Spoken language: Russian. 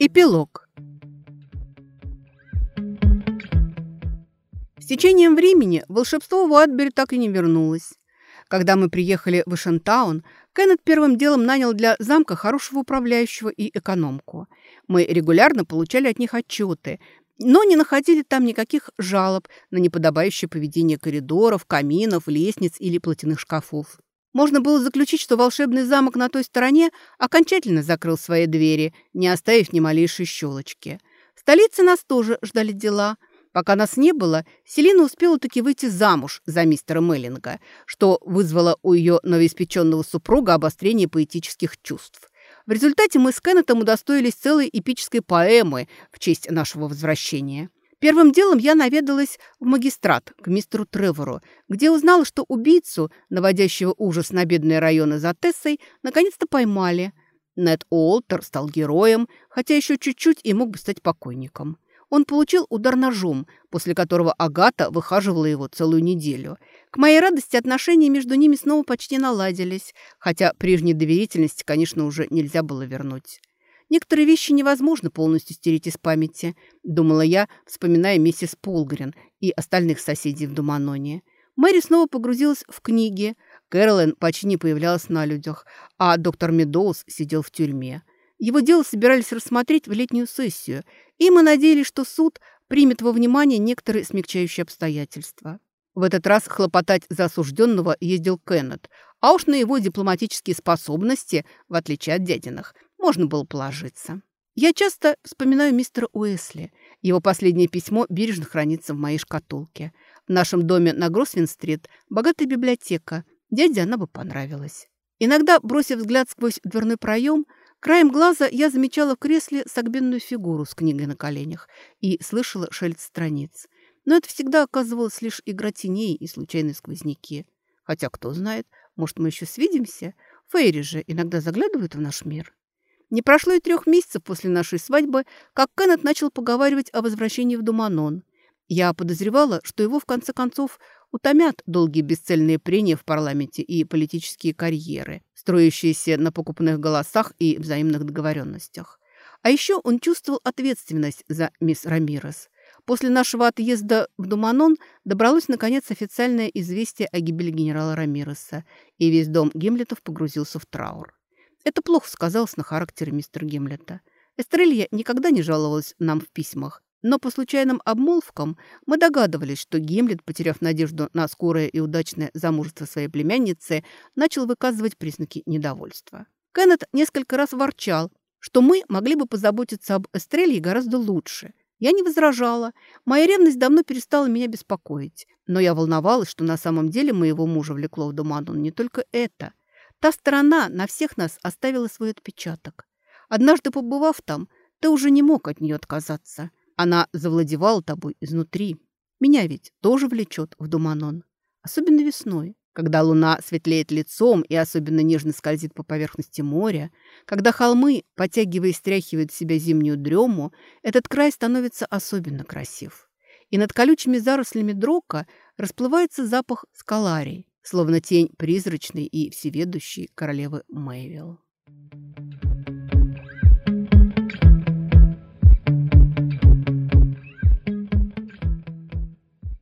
Эпилог. С течением времени волшебство в Уатбери так и не вернулось. Когда мы приехали в Эшентаун, Кеннет первым делом нанял для замка хорошего управляющего и экономку. Мы регулярно получали от них отчеты, но не находили там никаких жалоб на неподобающее поведение коридоров, каминов, лестниц или платяных шкафов. Можно было заключить, что волшебный замок на той стороне окончательно закрыл свои двери, не оставив ни малейшей щелочки. В столице нас тоже ждали дела. Пока нас не было, Селина успела таки выйти замуж за мистера Меллинга, что вызвало у ее новоиспеченного супруга обострение поэтических чувств. В результате мы с Кеннетом удостоились целой эпической поэмы в честь нашего возвращения. Первым делом я наведалась в магистрат к мистеру Тревору, где узнала, что убийцу, наводящего ужас на бедные районы за Тессой, наконец-то поймали. Нед Уолтер стал героем, хотя еще чуть-чуть и мог бы стать покойником. Он получил удар ножом, после которого Агата выхаживала его целую неделю. К моей радости отношения между ними снова почти наладились, хотя прежней доверительности, конечно, уже нельзя было вернуть. Некоторые вещи невозможно полностью стереть из памяти, думала я, вспоминая миссис Полгрен и остальных соседей в Думаноне. Мэри снова погрузилась в книги. Кэролайн почти не появлялась на людях, а доктор Медоуз сидел в тюрьме. Его дело собирались рассмотреть в летнюю сессию, и мы надеялись, что суд примет во внимание некоторые смягчающие обстоятельства. В этот раз хлопотать за осужденного ездил Кеннет, а уж на его дипломатические способности, в отличие от дядиных, можно было положиться. Я часто вспоминаю мистера Уэсли. Его последнее письмо бережно хранится в моей шкатулке. В нашем доме на Гросвин-стрит богатая библиотека. Дяде она бы понравилась. Иногда, бросив взгляд сквозь дверной проем, краем глаза я замечала в кресле согбенную фигуру с книгой на коленях и слышала шелест страниц. Но это всегда оказывалось лишь игра теней и случайные сквозняки. Хотя, кто знает, может, мы еще свидимся? Фейри же иногда заглядывают в наш мир. Не прошло и трех месяцев после нашей свадьбы, как Кеннет начал поговаривать о возвращении в Думанон. Я подозревала, что его, в конце концов, утомят долгие бесцельные прения в парламенте и политические карьеры, строящиеся на покупных голосах и взаимных договоренностях. А еще он чувствовал ответственность за мисс Рамирес. После нашего отъезда в Думанон добралось, наконец, официальное известие о гибели генерала Рамиреса, и весь дом Гимлетов погрузился в траур. Это плохо сказалось на характере мистера Гимлета. Эстрелья никогда не жаловалась нам в письмах, но по случайным обмолвкам мы догадывались, что Гимлет, потеряв надежду на скорое и удачное замужество своей племянницы, начал выказывать признаки недовольства. Кеннет несколько раз ворчал, что мы могли бы позаботиться об Эстрелье гораздо лучше. Я не возражала. Моя ревность давно перестала меня беспокоить. Но я волновалась, что на самом деле моего мужа влекло в Думанон не только это – Та сторона на всех нас оставила свой отпечаток. Однажды побывав там, ты уже не мог от нее отказаться. Она завладевала тобой изнутри. Меня ведь тоже влечет в Думанон. Особенно весной, когда луна светлеет лицом и особенно нежно скользит по поверхности моря, когда холмы, потягивая стряхивают в себя зимнюю дрему, этот край становится особенно красив. И над колючими зарослями дрока расплывается запах скаларий, словно тень призрачной и всеведущей королевы Мэйвилл.